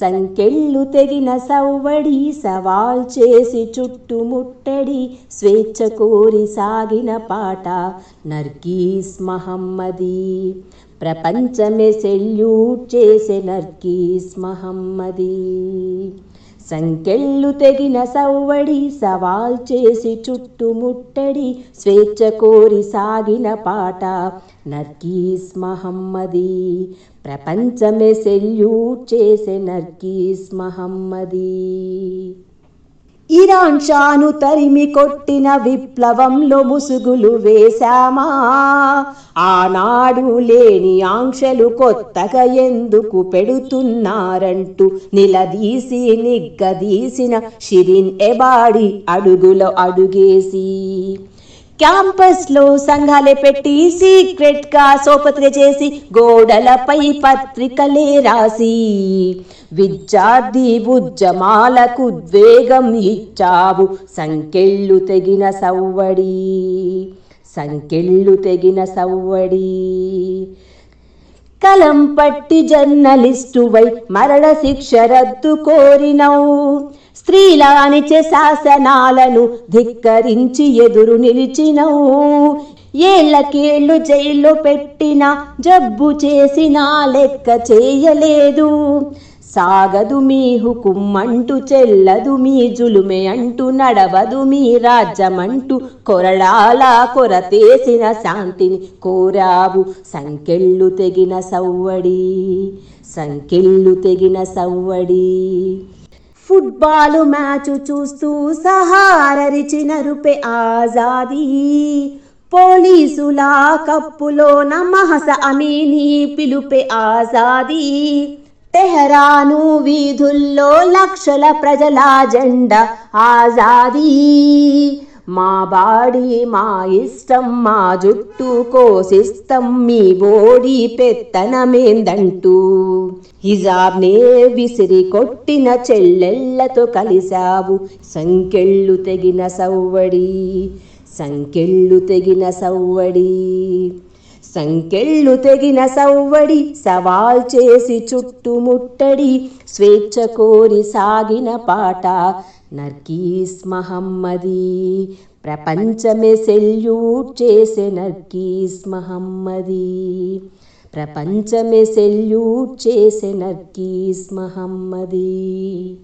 సంకెళ్ళు తెగిన సవ్వడి సవాల్ చేసి చుట్టుముట్టడి స్వేచ్ఛ కోరి సాగిన పాట నర్గీస్ మహమ్మది. ప్రపంచమే సెల్యూట్ చేసే నర్గీస్ మహమ్మది. సంకెళ్ళు తెగిన సవ్వడి సవాల్ చేసి చుట్టుముట్టడి స్వేచ్ఛ కోరి సాగిన పాట. నర్గీస్ మహమ్మది ప్రపంచమే సెల్యూట్ చేసే నర్గీస్ మహమ్మది. ఇరాన్ షాను తరిమి కొట్టిన విప్లవంలో ముసుగులు వేశామా? ఆనాడు లేని ఆంక్షలు కొత్తగా ఎందుకు పెడుతున్నారంటూ నిలదీసి నిగ్గదీసిన షిరిన్ ఎబాడి అడుగులో అడుగేసి క్యాంపస్లో సంఘాలే పెట్టి సీక్రెట్గా సోపత్రిక చేసి గోడలపై పత్రికలే రాసి విద్యార్థి ఉద్యమాలకు ఉద్వేగం ఇచ్చావు. సంకెళ్ళు తెగిన సవ్వడి సంకెళ్ళు తెగిన సవ్వడి. కలం పట్టి జర్నలిస్టువై మరణ శిక్ష రద్దు కోరినవు. స్త్రీల అణిచే శాసనాలను ధిక్కరించి ఎదురు నిలిచినవు. ఏళ్ళకేళ్ళు జైల్లో పెట్టిన జబ్బు చేసిన లెక్క చేయలేదు. సాగదు మీ హుకుమ్మంటూ చెల్లదు మీ జులుమే అంటూ నడవదు మీ రాజ్యమంటూ కొరడాల కొరతేసిన శాంతిని కోరావు. సంకెళ్ళు తెగిన సవ్వడి సంకెళ్ళు తెగిన సవ్వడి. ఫుట్బాల్ మ్యాచ్ చూస్తూ సహారరిచిన రుపే ఆజాదీ. పోలీసుల కప్పులో నమహస అమీని పిలుపే ఆజాదీ. తెహరాను వీధుల్లో లక్షల ప్రజల జెండా ఆజాదీ. మా బాడీ మా ఇష్టం మా జుట్టు కోసిస్తం మీ బోడి పెత్తనమేందంటూ. హిజాబ్నే విసిరి కొట్టిన చెల్లెళ్ళతో కలిశావు సంకెళ్ళు తెగిన సవ్వడి సంకెళ్ళు తెగిన సవ్వడి. సంకెళ్ళు తెగిన సవ్వడి సవాల్ చేసి చుట్టుముట్టడి స్వేచ్ఛ కోరి సాగిన పాట నర్గీస్ మహమ్మది. ప్రపంచమే సెల్యూట్ చేసే నర్గీస్ మహమ్మది. ప్రపంచమే సెల్యూట్ చేసే నర్గీస్ మహమ్మది.